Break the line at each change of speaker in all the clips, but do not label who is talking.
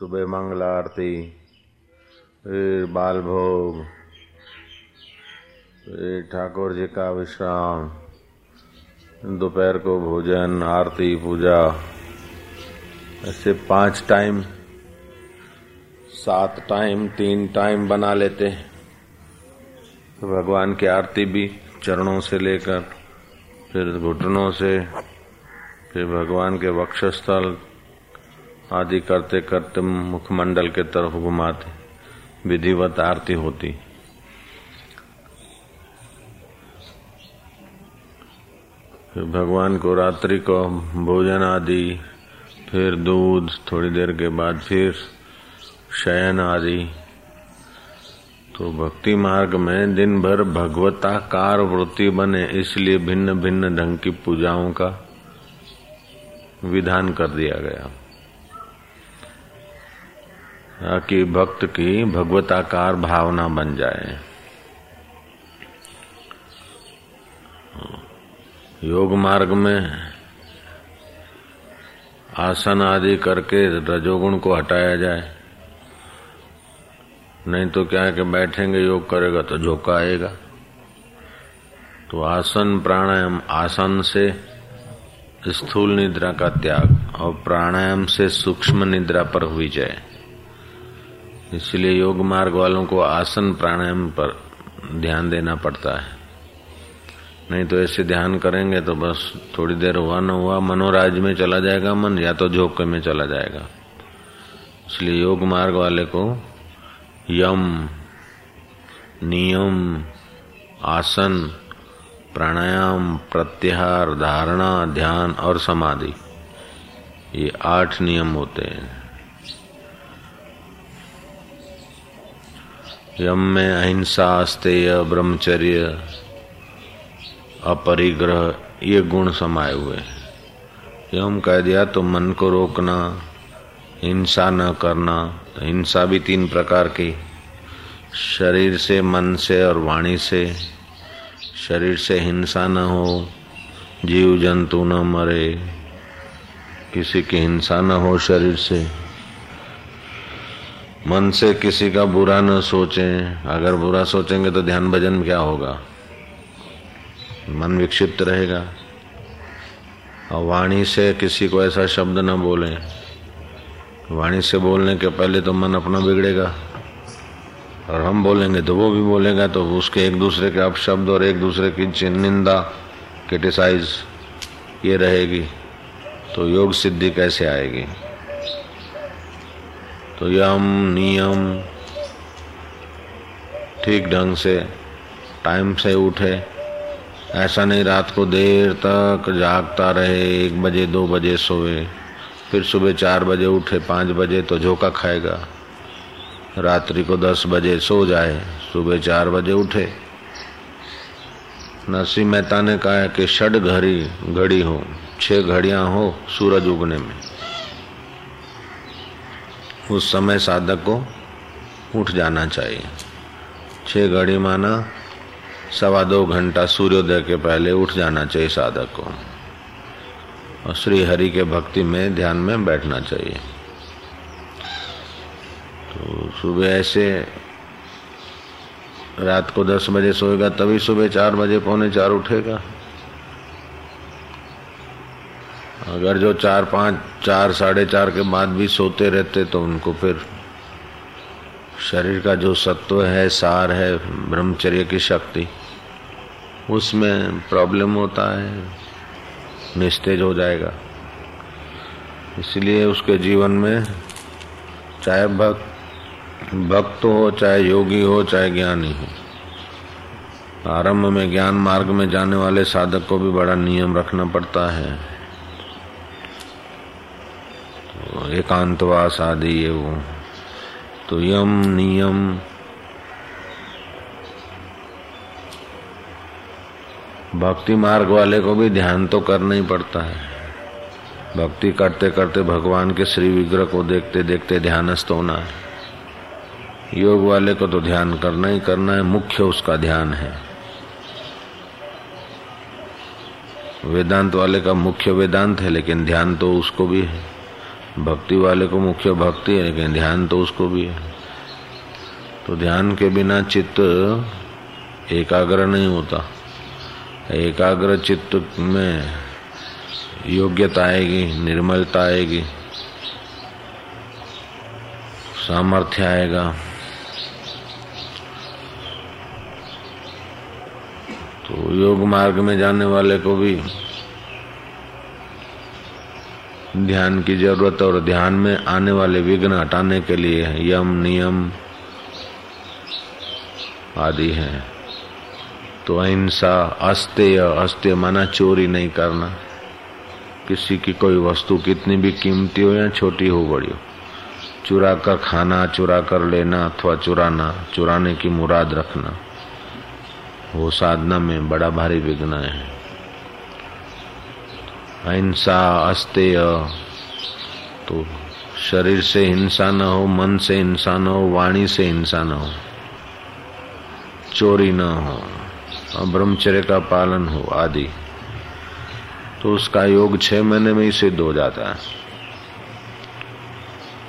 सुबह मंगल आरती, फिर बाल भोग, फिर ठाकुर जी का विश्राम, दोपहर को भोजन, आरती, पूजा, ऐसे पाँच टाइम, सात टाइम, तीन टाइम बना लेते तो भगवान की आरती भी चरणों से लेकर, फिर घुटनों से, फिर भगवान के वक्षस्थल आदि करते करते मुखमंडल के तरफ़ घुमाते, विधिवत आरती होती। फिर भगवान को रात्रि को भोजन आदि, फिर दूध थोड़ी देर के बाद फिर शयन आदि। तो भक्ति मार्ग में दिन भर भगवताकार वृत्ति बने, इसलिए भिन्न भिन्न ढंग की पूजाओं का विधान कर दिया गया। ताकि भक्त की भगवताकार भावना बन जाए। योग मार्ग में आसन आदि करके रजोगुण को हटाया जाए। नहीं तो क्या है कि बैठेंगे, योग करेगा तो झोंका आएगा। तो आसन, प्राणायाम, आसन से स्थूल निद्रा का त्याग और प्राणायाम से सूक्ष्म निद्रा पर हुई जाए इसलिए योग मार्ग वालों को आसन प्राणायाम पर ध्यान देना पड़ता है। नहीं तो ऐसे ध्यान करेंगे तो बस थोड़ी देर हुआ न हुआ, मनोराज में चला जाएगा मन, या तो झोंके में चला जाएगा। इसलिए योग मार्ग वाले को यम, नियम, आसन, प्राणायाम, प्रत्याहार, धारणा, ध्यान और समाधि, ये आठ नियम होते हैं। यम में अहिंसा अस्तेय ब्रह्मचर्य अपरिग्रह, ये गुण समाये हुए हैं। यम कह दिया तो मन को रोकना, हिंसा न करना तो हिंसा भी तीन प्रकार की। शरीर से मन से और वाणी से। शरीर से हिंसा न हो, जीव जंतु न मरे। किसी की हिंसा न हो शरीर से। मन से किसी का बुरा न सोचें। अगर बुरा सोचेंगे तो ध्यान भजन क्या होगा? मन विक्षिप्त रहेगा। और वाणी से किसी को ऐसा शब्द न बोलें। वाणी से बोलने के पहले तो मन अपना बिगड़ेगा। और हम बोलेंगे तो वो भी बोलेगा तो उसके एक दूसरे के अपशब्द और एक दूसरे की निंदा क्रिटिसाइज ये रहेगी। तो योग सिद्धि कैसे आएगी? तो यम नियम ठीक ढंग से टाइम से उठे। ऐसा नहीं रात को देर तक जागता रहे, एक बजे, दो बजे सोए। फिर सुबह चार बजे उठे, पाँच बजे तो झोंका खाएगा। रात्रि को दस बजे सो जाए, सुबह चार बजे उठे। नरसिंह मेहता ने कहा कि षड घड़ी घड़ी हो छः घड़ियाँ हो सूरज उगने में। उस समय साधक को उठ जाना चाहिए। छह घड़ी माना, सवा दो घंटा सूर्योदय के पहले उठ जाना चाहिए साधक। को और श्री हरि के भक्ति में, ध्यान में बैठना चाहिए। तो सुबह ऐसे, रात को दस बजे सोएगा, तभी सुबह चार बजे, पौने चार उठेगा। अगर जो चार पाँच, चार, साढ़े चार के बाद भी सोते रहते तो उनको फिर शरीर का जो सत्व है, सार है, ब्रह्मचर्य की शक्ति, उसमें प्रॉब्लम होता है, निस्तेज हो जाएगा। इसलिए उसके जीवन में चाहे भक्त भक्त हो, चाहे योगी हो, चाहे ज्ञानी हो, आरंभ में ज्ञान मार्ग में जाने वाले साधक को भी बड़ा नियम रखना पड़ता है तो एकांतवास आदि ये वो तो यम नियम। भक्ति मार्ग वाले को भी ध्यान तो करना ही पड़ता है। भक्ति करते करते भगवान के श्री विग्रह को देखते देखते ध्यानस्थ होना है। योग वाले को तो ध्यान करना ही करना है, मुख्य उसका ध्यान है। वेदांत वाले का मुख्य वेदांत है, लेकिन ध्यान तो उसको भी है। भक्ति वाले को मुख्य भक्ति है, लेकिन ध्यान तो उसको भी है। तो ध्यान के बिना चित्त एकाग्र नहीं होता। एकाग्र चित्त में योग्यता आएगी, निर्मलता आएगी, सामर्थ्य आएगा। तो योग मार्ग में जाने वाले को भी ध्यान की ज़रूरत और ध्यान में आने वाले विघ्न हटाने के लिए यम, नियम आदि हैं। तो अहिंसा, अस्त्य अस्त्य माना चोरी नहीं करना। किसी की कोई वस्तु कितनी भी कीमती हो या छोटी हो, बड़ी हो। चुरा कर खाना चुरा कर लेना अथवा चुराना, चुराने की मुराद रखना, वो साधना में बड़ा भारी विघ्न है। अहिंसा, अस्तेय। तो शरीर से हिंसा न हो, मन से हिंसा न हो, वाणी से हिंसा न हो, चोरी न हो ब्रह्मचर्य का पालन हो, आदि। तो उसका योग छह महीने में ही सिद्ध हो जाता है।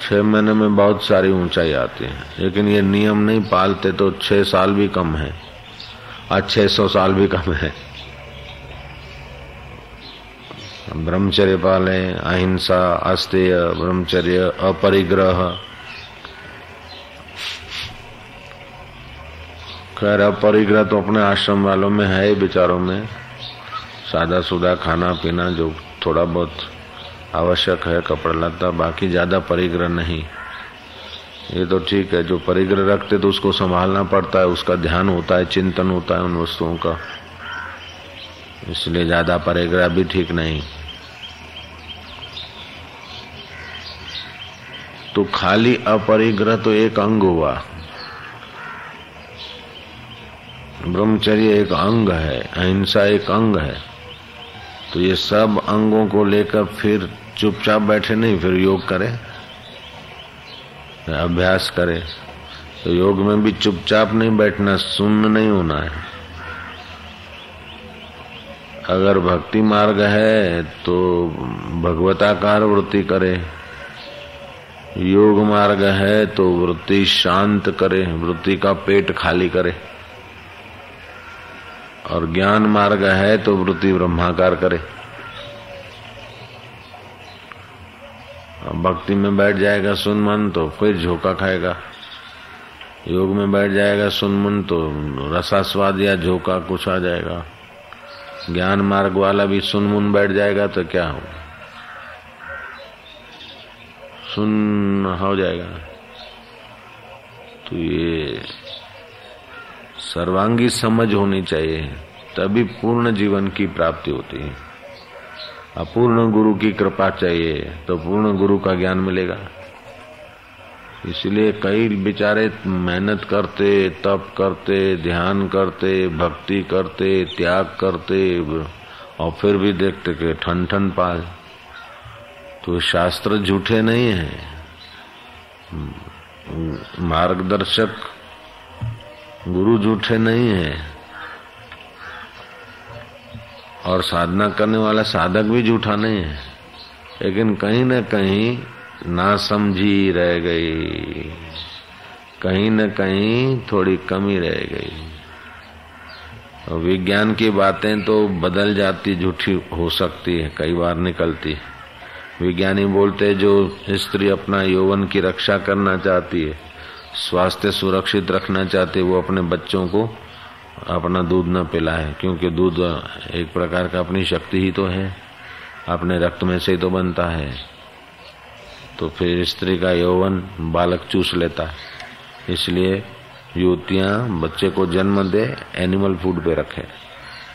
छह महीने में बहुत सारी ऊंचाई आती है, लेकिन ये नियम नहीं पालते तो छह साल भी कम है, आज छह सौ साल भी कम है। ब्रह्मचर्य पाले, अहिंसा, अस्तेय, ब्रह्मचर्य, अपरिग्रह। खैर अपरिग्रह तो अपने आश्रम वालों में है विचारों में। सादा सुदा खाना पीना जो थोड़ा बहुत आवश्यक है, कपड़ा लत्ता, बाकी ज़्यादा परिग्रह नहीं। ये तो ठीक है, जो परिग्रह रखते तो उसको संभालना पड़ता है, उसका ध्यान होता है, चिंतन होता है उन वस्तुओं का। इसलिए ज़्यादा परिग्रह भी ठीक नहीं। तो खाली अपरिग्रह तो एक अंग हुआ। ब्रह्मचर्य एक अंग है, अहिंसा एक अंग है। तो ये सब अंगों को लेकर फिर चुपचाप बैठे नहीं, फिर योग करें। अभ्यास करे। तो योग में भी चुपचाप नहीं बैठना, सुन्न नहीं होना है। अगर भक्ति मार्ग है तो भगवताकार वृत्ति करे। योग मार्ग है तो वृत्ति शांत करे, वृत्ति का पेट खाली करे। और ज्ञान मार्ग है तो वृत्ति ब्रह्माकार करे। भक्ति में बैठ जाएगा सुन मन तो फिर झोंका खाएगा। योग में बैठ जाएगा सुन मन तो रसास्वाद या झोंका कुछ आ जाएगा। ज्ञान मार्ग वाला भी सुन मुन बैठ जाएगा तो क्या हो सुन हो जाएगा। तो ये सर्वांगी समझ होनी चाहिए, तभी पूर्ण जीवन की प्राप्ति होती है। अपूर्ण गुरु की कृपा चाहिए तो पूर्ण गुरु का ज्ञान मिलेगा। इसलिए कई बेचारे मेहनत करते, तप करते, ध्यान करते, भक्ति करते, त्याग करते, और फिर भी देखते कि ठन ठन पाल। तो शास्त्र झूठे नहीं है। मार्गदर्शक गुरु झूठे नहीं है। और साधना करने वाला साधक भी झूठा नहीं है। लेकिन कहीं न कहीं ना समझी रह गई। कहीं न कहीं थोड़ी कमी रह गई। विज्ञान की बातें तो बदल जाती, झूठी हो सकती है, कई बार निकलती विज्ञानी बोलते जो स्त्री अपना यौवन की रक्षा करना चाहती है, स्वास्थ्य सुरक्षित रखना चाहती है, वो अपने बच्चों को अपना दूध न पिलाए, क्योंकि दूध एक प्रकार का अपनी शक्ति ही तो है, अपने रक्त में से ही तो बनता है। तो फिर स्त्री का यौवन बालक चूस लेता है, इसलिए युवतियाँ बच्चे को जन्म दे, एनिमल फ़ूड पे रखे।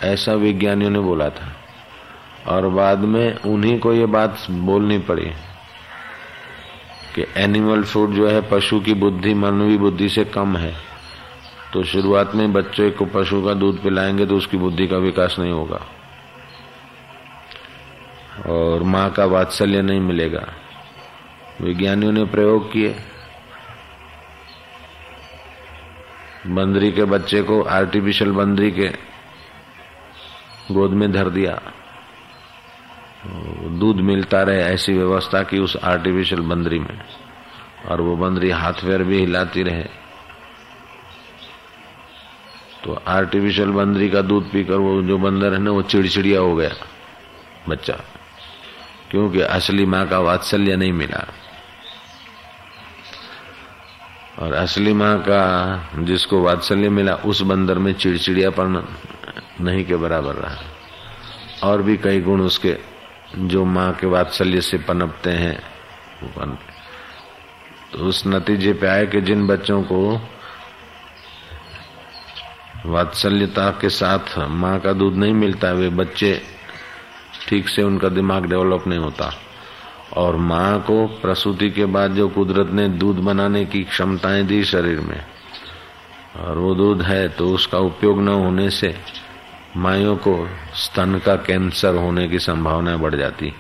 ऐसा विज्ञानियों ने बोला था। और बाद में उन्हीं को ये बात बोलनी पड़ी कि एनिमल फ़ूड जो है, पशु की बुद्धि, मानवीय बुद्धि से कम है। तो शुरुआत में बच्चे को पशु का दूध पिलाएँगे तो उसकी बुद्धि का विकास नहीं होगा। और माँ का वात्सल्य नहीं मिलेगा। विज्ञानियों ने प्रयोग किए। बंदरी के बच्चे को आर्टिफिशियल बंदरी के गोद में धर दिया। दूध मिलता रहे ऐसी व्यवस्था की उस आर्टिफिशियल बंदरी में। और वो बंदरी हाथ पैर भी हिलाती रहे। तो आर्टिफिशियल बंदरी का दूध पीकर वो जो बंदर है ना, वो चिड़चिड़िया हो गया, बच्चा। क्योंकि असली माँ का वात्सल्य नहीं मिला। और असली माँ का जिसको वात्सल्य मिला, उस बंदर में चिड़चिड़ियापन नहीं के बराबर रहा। और भी कई गुण उसके जो माँ के वात्सल्य से पनपते हैं तो उस नतीजे पे आए कि जिन बच्चों को वात्सल्यता के साथ माँ का दूध नहीं मिलता, वे बच्चे ठीक से उनका दिमाग डेवलप नहीं होता। और माँ को प्रसूति के बाद जो कुदरत ने दूध बनाने की क्षमताएँ दी शरीर में, और वो दूध है तो उसका उपयोग न होने से माइयों को स्तन का कैंसर होने की संभावना बढ़ जाती।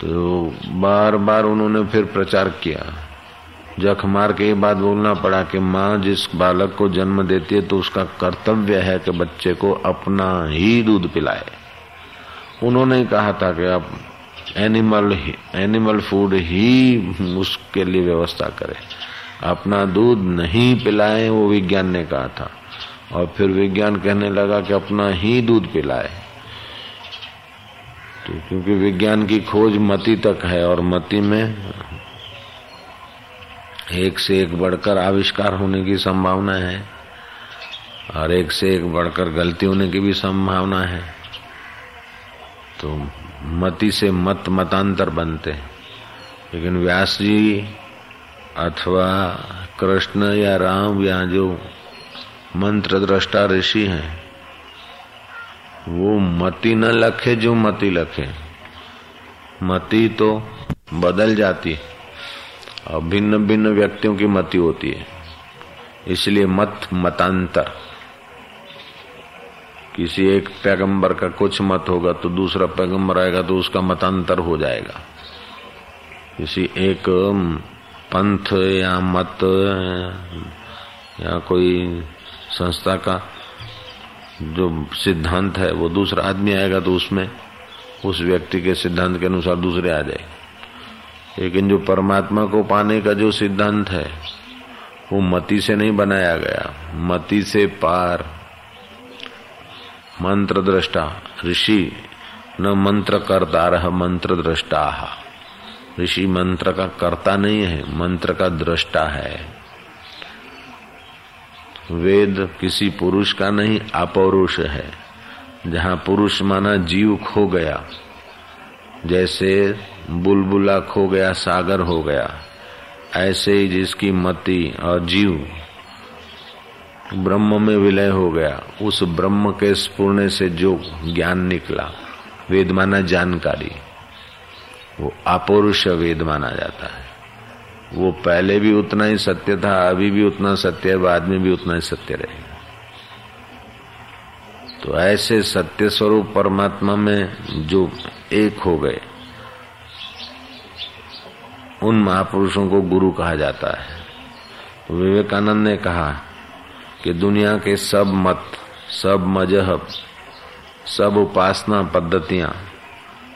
तो बार बार उन्होंने फिर प्रचार किया। जख मार के ये बात बोलना पड़ा कि माँ, जिस बालक को जन्म देती है तो उसका कर्तव्य है कि बच्चे को अपना ही दूध पिलाए। उन्होंने कहा था कि आप एनिमल एनिमल फ़ूड ही उसके लिए व्यवस्था करें। अपना दूध नहीं पिलाए, वो विज्ञान ने कहा था। और फिर विज्ञान कहने लगा कि अपना ही दूध पिलाए। तो क्योंकि विज्ञान की खोज मति तक है और मति में एक से एक बढ़कर आविष्कार होने की संभावना है और एक से एक बढ़कर गलती होने की भी संभावना है। तो मति से मत मतांतर बनते हैं। लेकिन व्यास जी अथवा कृष्ण या राम या जो मंत्र दृष्टा ऋषि हैं। वो मति न लखे जो मति लखे। मति तो बदल जाती है। और भिन्न भिन्न व्यक्तियों की मति होती है। इसलिए मत मतांतर। किसी एक पैगंबर का कुछ मत होगा तो दूसरा पैगंबर आएगा तो उसका मतांतर हो जाएगा। किसी एक पंथ या मत या कोई संस्था का जो सिद्धांत है, वो दूसरा आदमी आएगा तो उसमें उस व्यक्ति के सिद्धांत के अनुसार दूसरे आ जाए लेकिन जो परमात्मा को पाने का जो सिद्धांत है, वो मति से नहीं बनाया गया। मति से पार। मंत्र दृष्टा ऋषि न मंत्र करता रह मंत्र दृष्टा ऋषि मंत्र का कर्ता नहीं है, मंत्र का दृष्टा है। वेद किसी पुरुष का नहीं, अपौरुष है। जहाँ पुरुष माना जीव खो गया, जैसे बुलबुला खो गया, सागर हो गया, ऐसे ही जिसकी मति और जीव ब्रह्म में विलय हो गया, उस ब्रह्म के स्पूर्ण से जो ज्ञान निकला, वेद माना जानकारी, वो अपौरुष वेद माना जाता है। वो पहले भी उतना ही सत्य था, अभी भी उतना सत्य है, बाद में भी उतना ही सत्य रहेगा। तो ऐसे सत्य स्वरूप परमात्मा में जो एक हो गए, उन महापुरुषों को गुरु कहा जाता है। तो विवेकानंद ने कहा कि दुनिया के सब मत, सब मज़हब, सब उपासना पद्धतियाँ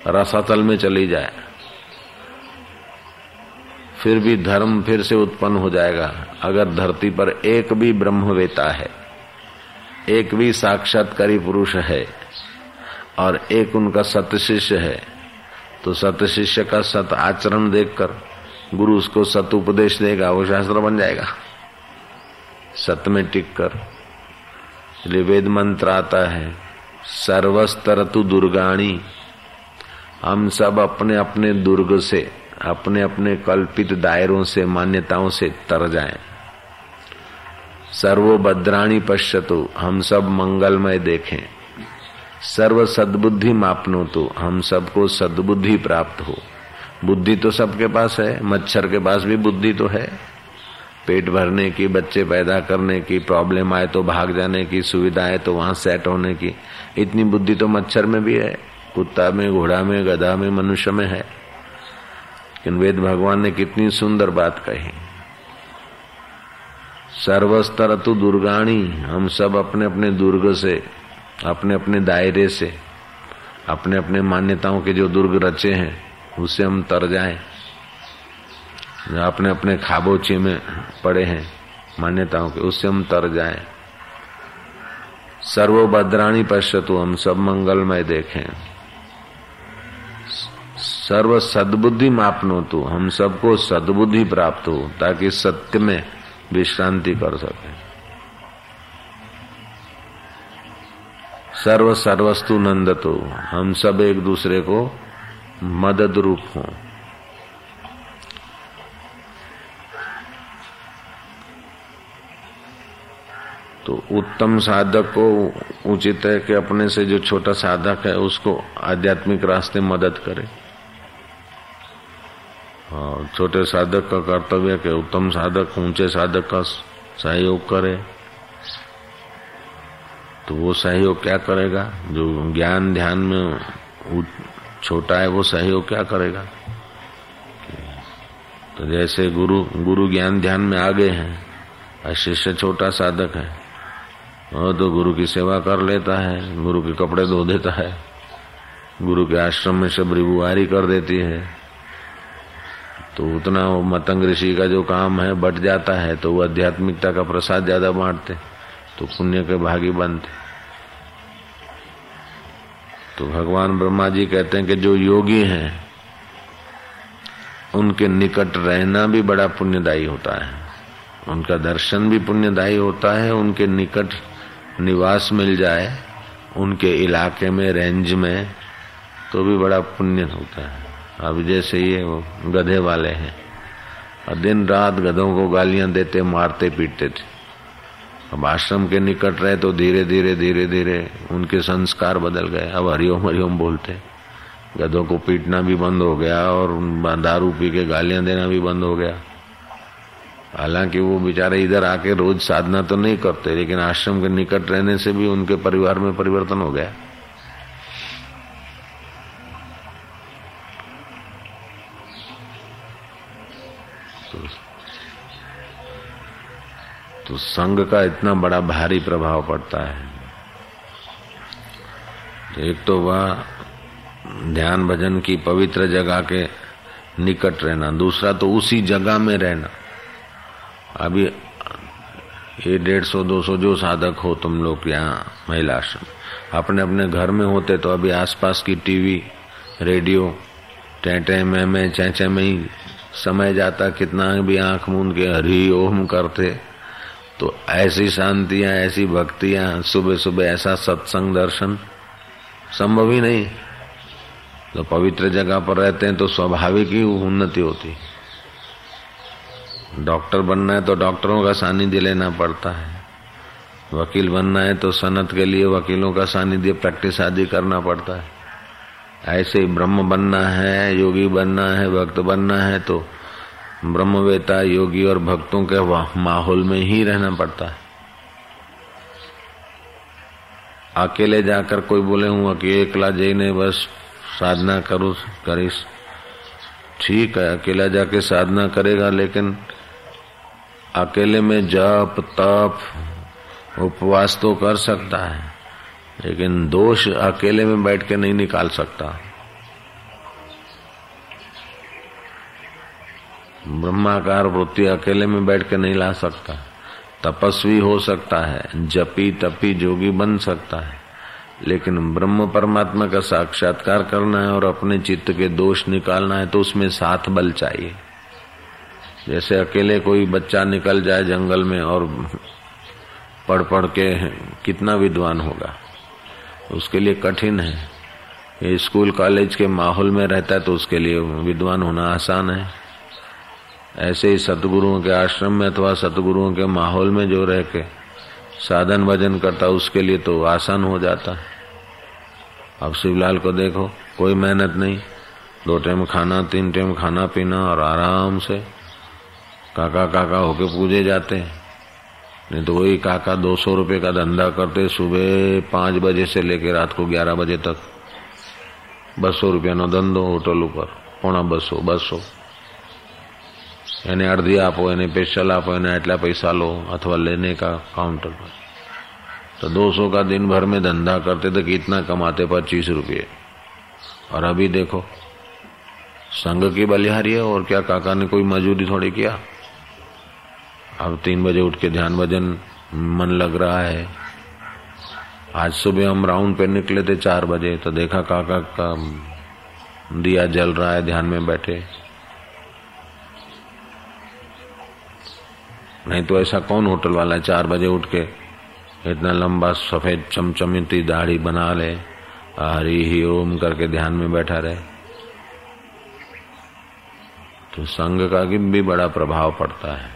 रसातल में चली जाए। फिर भी धर्म फिर से उत्पन्न हो जाएगा। अगर धरती पर एक भी ब्रह्मवेता है, एक भी साक्षात्कारी पुरुष है, और एक उनका सत शिष्य है तो सत शिष्य का सत आचरण देखकर गुरु उसको सत उपदेश देगा, वो शास्त्र बन जाएगा। सत में टिक कर इसलिए वेद मंत्र आता है, सर्वस्तर तु दुर्गाणी। हम सब अपने अपने दुर्ग से अपने अपने कल्पित दायरों से, मान्यताओं से तर जाएँ। सर्वो भद्राणी पश्यतु, हम सब मंगलमय देखें। सर्व सद्बुद्धि मापनो तो हम सबको सद्बुद्धि प्राप्त हो। बुद्धि तो सबके पास है, मच्छर के पास भी बुद्धि तो है। पेट भरने की, बच्चे पैदा करने की, प्रॉब्लम आए तो भाग जाने की, सुविधा है तो वहाँ सेट होने की। इतनी बुद्धि तो मच्छर में भी है, कुत्ता में, घोड़ा में, गधा में, मनुष्य में है। लेकिन वेद भगवान ने कितनी सुंदर बात कही। सर्वस्तर तु दुर्गाणी, हम सब अपने अपने दुर्ग से अपने अपने दायरे से अपने अपने मान्यताओं के जो दुर्ग रचे हैं, उससे हम तर जाएँ। अपने अपने खाबोचे में पड़े हैं मान्यताओं के, उससे हम तर जाएँ। सर्वभद्राणी पश्यतु, हम सब मंगलमय देखें। सर्व सद्बुद्धि मापनो तो हम सबको सद्बुद्धि प्राप्त हो, ताकि सत्य में विश्रांति कर सके। सर्व सर्वस्तु नंद तो हम सब एक दूसरे को मदद रूप हों। तो उत्तम साधक को उचित है कि अपने से जो छोटा साधक है, उसको आध्यात्मिक रास्ते मदद करे। और छोटे साधक का कर्तव्य के उत्तम साधक, ऊँचे साधक का सहयोग करे। तो वो सहयोग क्या करेगा? जो ज्ञान ध्यान में छोटा है, वो सहयोग क्या करेगा? तो जैसे गुरु गुरु ज्ञान ध्यान में आगे हैं, और शिष्य छोटा साधक है वो तो गुरु की सेवा कर लेता है, गुरु के कपड़े धो देता है, गुरु के आश्रम में सब रिबुआरी कर देती है। तो उतना वो मतंग ऋषि का जो काम है, बट जाता है तो वो आध्यात्मिकता का प्रसाद ज़्यादा बांटते तो पुण्य के भागी बनते। तो भगवान ब्रह्मा जी कहते हैं कि जो योगी हैं, उनके निकट रहना भी बड़ा पुण्यदायी होता है। उनका दर्शन भी पुण्यदायी होता है, उनके निकट निवास मिल जाए, उनके इलाके में, रेंज में तो भी बड़ा पुण्य होता है। अब जैसे ये वो गधे वाले हैं। और दिन रात गधों को गालियाँ देते, मारते, पीटते थे। अब आश्रम के निकट रहे तो धीरे धीरे धीरे धीरे उनके संस्कार बदल गए। अब हरिओम हरिओम बोलते। गधों को पीटना भी बंद हो गया और दारू पी के गालियाँ देना भी बंद हो गया। हालाँकि वो बेचारे इधर आके रोज साधना तो नहीं करते, लेकिन आश्रम के निकट रहने से भी उनके परिवार में परिवर्तन हो गया। तो संग का इतना बड़ा भारी प्रभाव पड़ता है। एक तो वह ध्यान भजन की पवित्र जगह के निकट रहना, दूसरा तो उसी जगह में रहना। अभी ये डेढ़ सौ, दो सौ जो साधक हो तुम लोग यहाँ महिला आश्रम अपने अपने घर में होते तो अभी आसपास की टीवी, रेडियो टें में में चै में ही समय जाता, कितना भी आँख मूंद के हरी ओम करते। तो ऐसी शांतियाँ, ऐसी भक्तियाँ सुबह सुबह ऐसा सत्संग दर्शन संभव ही नहीं। तो पवित्र जगह पर रहते हैं तो स्वाभाविक ही उन्नति होती। डॉक्टर बनना है तो डॉक्टरों का सानिध्य लेना पड़ता है। वकील बनना है तो सनत के लिए वकीलों का सानिध्य प्रैक्टिस आदि करना पड़ता है। ऐसे ही ब्रह्म बनना है, योगी बनना है, भक्त बनना है तो ब्रह्मवेता, योगी और भक्तों के माहौल में ही रहना पड़ता है। अकेले जाकर कोई बोले, हूँ कि एकला जईने बस साधना करो, करीस। ठीक है, अकेला जाके साधना करेगा, लेकिन अकेले में जप, तप, उपवास तो कर सकता है, लेकिन दोष अकेले में बैठ के नहीं निकाल सकता। ब्रह्माकार वृत्ति अकेले में बैठ के नहीं ला सकता। तपस्वी हो सकता है, जपी तपी जोगी बन सकता है। लेकिन ब्रह्म परमात्मा का साक्षात्कार करना है और अपने चित्त के दोष निकालना है तो उसमें साथ बल चाहिए। जैसे अकेले कोई बच्चा निकल जाए जंगल में और पढ़ पढ़ के कितना विद्वान होगा। उसके लिए कठिन है। स्कूल कॉलेज के माहौल में रहता है तो उसके लिए विद्वान होना आसान है। ऐसे ही सतगुरुओं के आश्रम में अथवा सतगुरुओं के माहौल में जो रह के साधन भजन करता, उसके लिए तो आसान हो जाता। है अब शिवलाल को देखो, कोई मेहनत नहीं। दो टाइम खाना, तीन टाइम खाना पीना और आराम से काका काका होके पूजे जाते हैं। नहीं तो वही काका दो सौ रुपये का धंधा करते सुबह पाँच बजे से लेकर रात को ग्यारह बजे तक। बसो रुपया नो धंधो होटल ऊपर, पौना बसो बसो। એને અડધી आपो यानी पेशल आपो એને એટલા पैसा लो अथवा लेने का काउंटर पर तो 200 का दिन भर में धंधा करते तो कितना कमाते पच्चीस रुपये और अभी देखो, संघ की बलिहारी है, और क्या काका ने कोई मजदूरी थोड़ी किया? अब तीन बजे उठ के ध्यान भजन, मन लग रहा है। आज सुबह हम राउंड पे निकले थे चार बजे तो देखा काका का दिया जल रहा है, ध्यान में बैठे। नहीं तो ऐसा कौन होटल वाला है चार बजे उठ के इतना लंबा सफ़ेद चमचमती दाढ़ी बना ले हरी ही ओम करके ध्यान में बैठा रहे। तो संघ का भी बड़ा प्रभाव पड़ता है।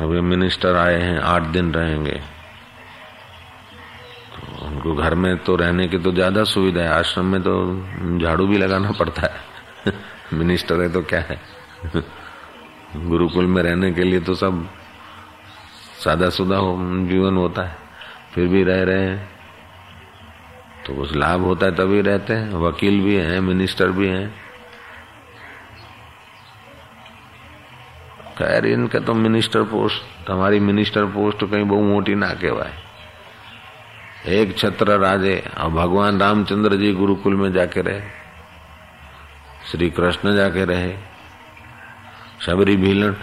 अभी मिनिस्टर आए हैं, आठ दिन रहेंगे। तो उनको घर में तो रहने की तो ज़्यादा सुविधा है, आश्रम में तो झाड़ू भी लगाना पड़ता है। मिनिस्टर है तो क्या है? गुरुकुल में रहने के लिए तो सब सादा सुदा हो, जीवन होता है। फिर भी रह रहे हैं। तो कुछ लाभ होता है तभी रहते हैं। वकील भी हैं मिनिस्टर भी हैं। खैर इनका तो मिनिस्टर पोस्ट हमारी मिनिस्टर पोस्ट कहीं बहु मोटी ना कहवाए एक छत्र राजे और भगवान रामचंद्र जी गुरुकुल में जाके रहे। श्री कृष्ण जाके रहे। शबरी भीलन,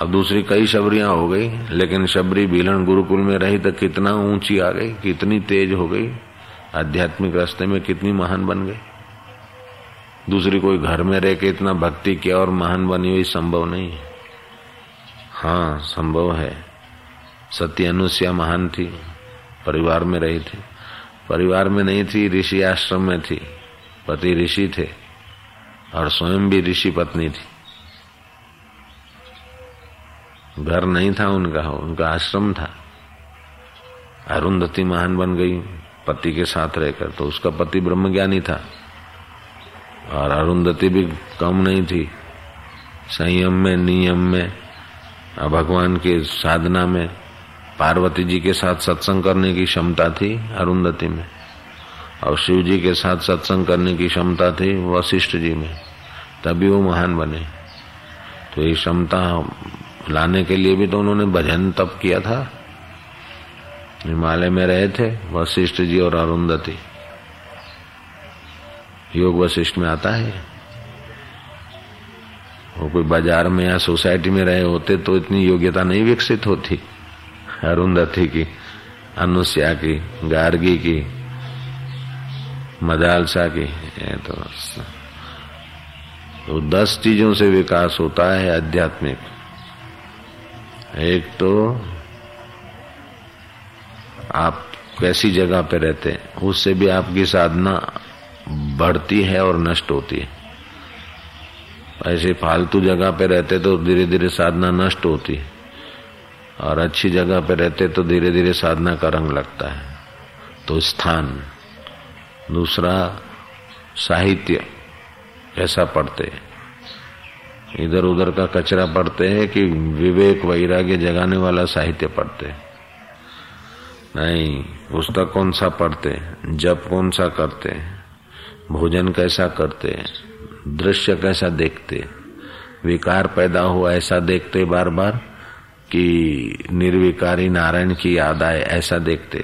अब दूसरी कई शबरियाँ हो गई, लेकिन शबरी भीलन गुरुकुल में रही तो कितना ऊँची आ गई, कितनी तेज हो गई, आध्यात्मिक रास्ते में कितनी महान बन गई। दूसरी कोई घर में रह के इतना भक्ति किया और महान बनी हुई संभव नहीं है। हाँ संभव है। सत्य अनुष्या महान थी, परिवार में रही थी। परिवार में नहीं थी, ऋषि आश्रम में थी। पति ऋषि थे। और स्वयं भी ऋषि पत्नी थी। घर नहीं था उनका उनका आश्रम था। अरुंधति महान बन गई, पति के साथ रहकर तो उसका पति ब्रह्मज्ञानी था। और अरुंधति भी कम नहीं थी। संयम में, नियम में, और भगवान के साधना में, पार्वती जी के साथ सत्संग करने की क्षमता थी अरुंधति में। और शिव जी के साथ सत्संग करने की क्षमता थी वशिष्ठ जी में, तभी वो महान बने। तो ये क्षमता लाने के लिए भी तो उन्होंने भजन तप किया था। हिमालय में रहे थे वशिष्ठ जी और अरुंधति। योग वशिष्ठ में आता है। वो कोई बाज़ार में या सोसाइटी में रहे होते तो इतनी योग्यता नहीं विकसित होती। अरुंधति की, अनुष्या की, गार्गी की मदालसा की तो, तो दस चीज़ों से विकास होता है आध्यात्मिक। एक तो आप कैसी जगह पे रहते हैं उससे भी आपकी साधना बढ़ती है और नष्ट होती है। ऐसे फालतू जगह पे रहते तो धीरे धीरे साधना नष्ट होती है। और अच्छी जगह पे रहते तो धीरे धीरे साधना का रंग लगता है। तो स्थान। दूसरा साहित्य, ऐसा पढ़ते हैं। इधर उधर का कचरा पढ़ते हैं कि विवेक वैराग्य जगाने वाला साहित्य पढ़ते हैं। नहीं, पुस्तक कौन सा पढ़ते हैं? जप कौन सा करते हैं? भोजन कैसा करते हैं? दृश्य कैसा देखते विकार पैदा हुआ ऐसा देखते बार बार कि निर्विकारी नारायण की याद आए, ऐसा देखते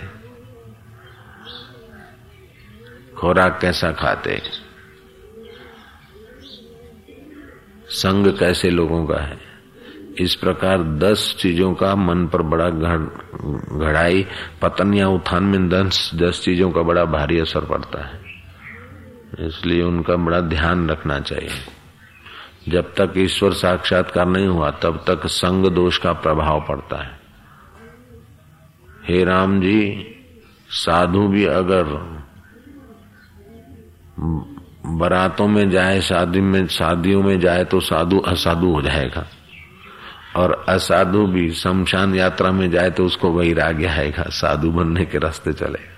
खुराक कैसा खाते संग कैसे लोगों का है? इस प्रकार दस चीज़ों का मन पर बड़ा घड़ाई पतन या उत्थान में दस दस चीज़ों का बड़ा भारी असर पड़ता है। इसलिए उनका बड़ा ध्यान रखना चाहिए। जब तक ईश्वर साक्षात्कार नहीं हुआ, तब तक संग दोष का प्रभाव पड़ता है। हे राम जी, साधु भी अगर बरातों में जाए, शादी में, शादियों में जाए तो साधु असाधु हो जाएगा। और असाधु भी शमशान यात्रा में जाए तो उसको वैराग्य आएगा, साधु बनने के रास्ते चले।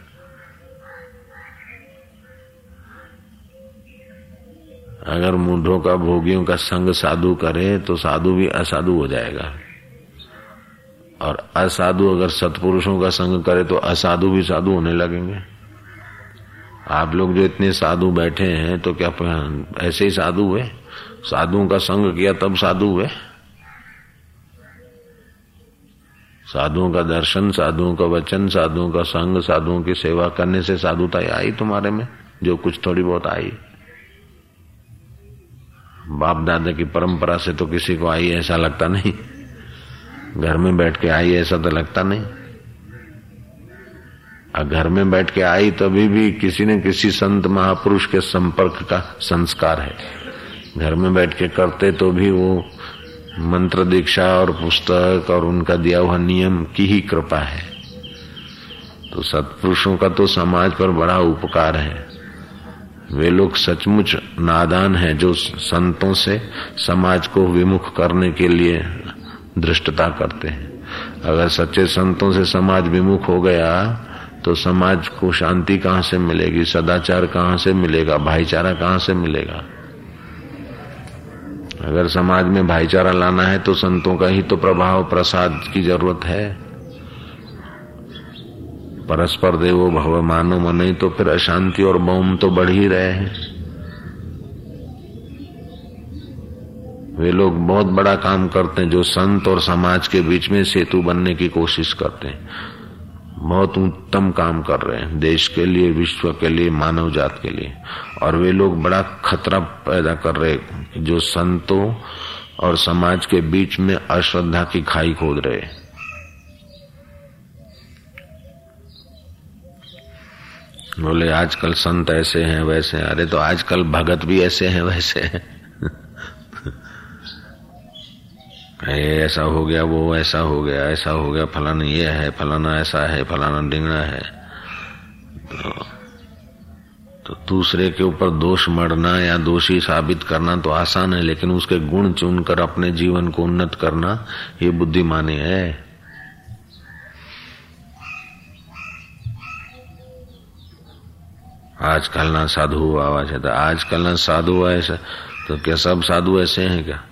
अगर मूढ़ों का, भोगियों का संग साधु करे तो साधु भी असाधु हो जाएगा। और असाधु अगर सत्पुरुषों का संग करे तो असाधु भी साधु होने लगेंगे। आप लोग जो इतने साधु बैठे हैं तो क्या ऐसे ही साधु हुए? साधुओं का संग किया, तब साधु हुए? साधुओं का दर्शन, साधुओं का वचन, साधुओं का संग, साधुओं की सेवा करने से साधुता आई तुम्हारे में, जो कुछ थोड़ी बहुत आई। बाप दादा की परंपरा से तो किसी को आई ऐसा लगता नहीं। घर में बैठ के आई ऐसा तो लगता नहीं। घर में बैठ के आई, तभी भी किसी न किसी संत महापुरुष के संपर्क का संस्कार है। घर में बैठ के करते तो भी वो मंत्र दीक्षा और पुस्तक और उनका दिया हुआ नियम की ही कृपा है। तो सत्पुरुषों का तो समाज पर बड़ा उपकार है। वे लोग सचमुच नादान हैं जो संतों से समाज को विमुख करने के लिए दृष्टता करते हैं। अगर सच्चे संतों से समाज विमुख हो गया तो समाज को शांति कहाँ से मिलेगी? सदाचार कहाँ से मिलेगा? भाईचारा कहाँ से मिलेगा? अगर समाज में भाईचारा लाना है तो संतों का ही तो प्रभाव, प्रसाद की ज़रूरत है। परस्पर देवो भव मानो मन तो फिर अशांति और बम तो बढ़ ही रहे हैं। वे लोग बहुत बड़ा काम करते हैं जो संत और समाज के बीच में सेतु बनने की कोशिश करते हैं। बहुत उत्तम काम कर रहे हैं, देश के लिए, विश्व के लिए, मानव जात के लिए। और वे लोग बड़ा खतरा पैदा कर रहे जो संतों और समाज के बीच में अश्रद्धा की खाई खोद रहे बोले, आजकल संत ऐसे हैं, वैसे हैं। अरे तो आजकल भगत भी ऐसे हैं, वैसे हैं। ऐसा हो गया वो ऐसा हो गया ऐसा हो गया फलाना ये है फलाना ऐसा है फलाना डिंगना है। तो, तो दूसरे के ऊपर दोष मरना या दोषी साबित करना तो आसान है लेकिन उसके गुण चुनकर अपने जीवन को उन्नत करना ये बुद्धिमानी है। आजकल ना साधु आवाज़ है आजकल ना साधु ऐसा तो क्या सब साधु ऐसे हैं क्या?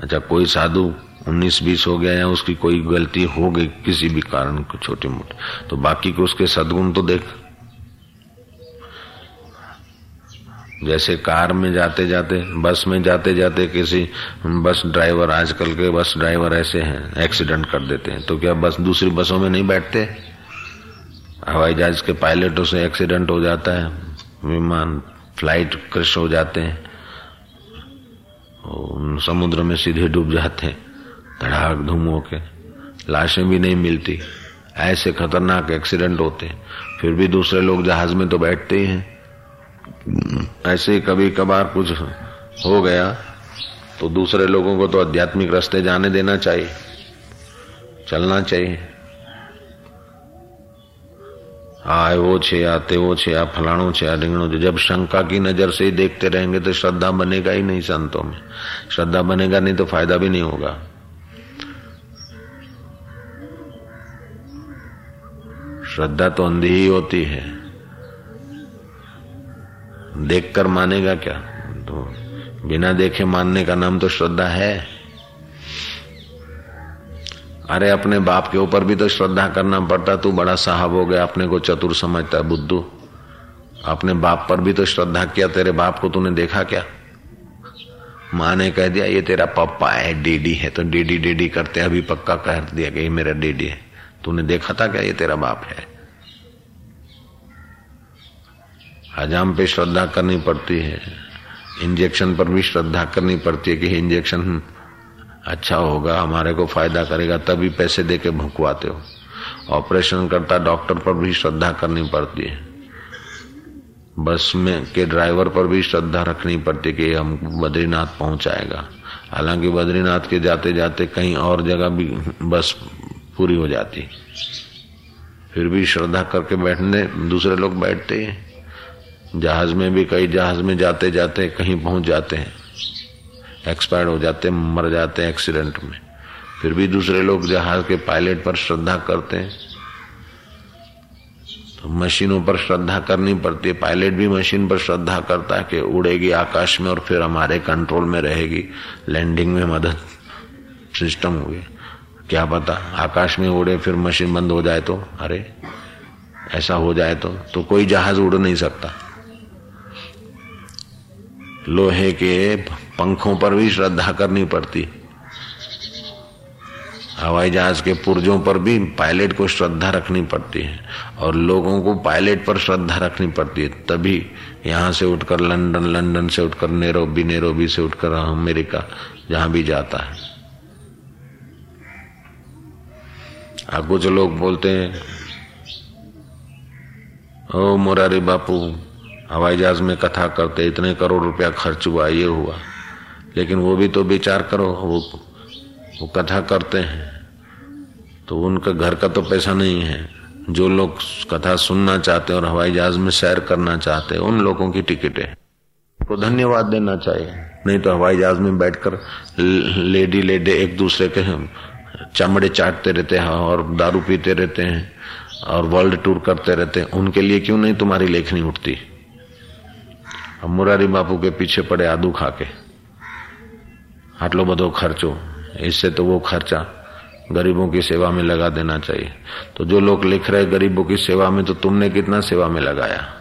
अच्छा कोई साधु उन्नीस बीस हो गया या उसकी कोई गलती हो गई किसी भी कारण को छोटे मोटे। तो बाकी को उसके सदगुण तो देख। जैसे कार में जाते जाते, बस में जाते जाते किसी बस ड्राइवर, आजकल के बस ड्राइवर ऐसे हैं, एक्सीडेंट कर देते हैं। तो क्या बस दूसरी बसों में नहीं बैठते? हवाई जहाज़ के पायलटों से एक्सीडेंट हो जाता है, विमान, फ़्लाइट क्रश हो जाते हैं समुद्र में सीधे डूब जाते हैं। धड़ाक धूम होके। लाशें भी नहीं मिलती। ऐसे खतरनाक एक्सीडेंट होते हैं। फिर भी दूसरे लोग जहाज़ में तो बैठते ही हैं। ऐसे ही कभी कभार कुछ हो गया तो दूसरे लोगों को तो आध्यात्मिक रास्ते जाने देना चाहिए। चलना चाहिए। आए वो छे, आते वो छे आ फलाणो छे आ ढींगणो जब शंका की नज़र से ही देखते रहेंगे तो श्रद्धा बनेगा ही नहीं संतों में। श्रद्धा बनेगा नहीं तो फ़ायदा भी नहीं होगा। श्रद्धा तो अंधी ही होती है। देखकर मानेगा क्या? तो बिना देखे मानने का नाम तो श्रद्धा है। अरे अपने बाप के ऊपर भी तो श्रद्धा करना पड़ता। तू बड़ा साहब हो गया, अपने को चतुर समझता बुद्धू। अपने बाप पर भी तो श्रद्धा किया, तेरे बाप को तूने देखा क्या? माँ ने कह दिया, ये तेरा पप्पा है, डीडी है। तो डीडी डीडी करते अभी पक्का कह दिया कि ये मेरा डीडी है। तूने देखा था क्या ये तेरा बाप है? हजाम पे श्रद्धा करनी पड़ती है। इंजेक्शन पर भी श्रद्धा करनी पड़ती है कि इंजेक्शन अच्छा होगा, हमारे को फ़ायदा करेगा, तभी पैसे दे के भुकवाते हो। ऑपरेशन करता डॉक्टर पर भी श्रद्धा करनी पड़ती है। बस में के ड्राइवर पर भी श्रद्धा रखनी पड़ती है कि हम बद्रीनाथ पहुंचाएगा। हालाँकि बद्रीनाथ के जाते जाते कहीं और जगह भी बस पूरी हो जाती। फिर भी श्रद्धा करके बैठने, दूसरे लोग बैठते हैं। जहाज़ में भी कई जहाज़ में जाते जाते कहीं पहुँच जाते हैं। एक्सपायर हो जाते हैं, मर जाते हैं एक्सीडेंट में। फिर भी दूसरे लोग जहाज़ के पायलट पर श्रद्धा करते हैं। तो मशीनों पर श्रद्धा करनी पड़ती है। पायलट भी मशीन पर श्रद्धा करता है कि उड़ेगी आकाश में और फिर हमारे कंट्रोल में रहेगी। लैंडिंग में मदद सिस्टम होगी। क्या पता? आकाश में उड़े, फिर मशीन बंद हो जाए तो? अरे, ऐसा हो जाए तो? तो कोई जहाज़ उड़ नहीं सकता। लोहे के पंखों पर भी श्रद्धा करनी पड़ती। हवाई जहाज़ के पुर्जों पर भी पायलट को श्रद्धा रखनी पड़ती है। और लोगों को पायलट पर श्रद्धा रखनी पड़ती है। तभी यहाँ से उठकर लंदन लंदन से उठकर, नेरोबी नेरोबी से उठकर अमेरिका, जहाँ भी जाता है। अब कुछ लोग बोलते हैं, ओ मोरारी बापू, हवाई जहाज़ में कथा करते, इतने करोड़ रुपया खर्च हुआ, ये हुआ। लेकिन वो भी तो विचार करो, वो वो कथा करते हैं। तो उनका घर का तो पैसा नहीं है। जो लोग कथा सुनना चाहते हैं और हवाई जहाज़ में सैर करना चाहते हैं उन लोगों की टिकट को धन्यवाद देना चाहिए। नहीं तो हवाई जहाज़ में बैठकर लेडी लेडे एक दूसरे के चमड़े चाटते रहते हैं और दारू पीते रहते हैं और वर्ल्ड टूर करते रहते हैं। उनके लिए क्यों नहीं तुम्हारी लेखनी उठती? अब मुरारी बापू के पीछे पड़े आदू खा के आटलो बधो खर्चो। इससे तो वो खर्चा गरीबों की सेवा में लगा देना चाहिए। तो जो लोग लिख रहे गरीबों की सेवा में तो तुमने कितना सेवा में लगाया?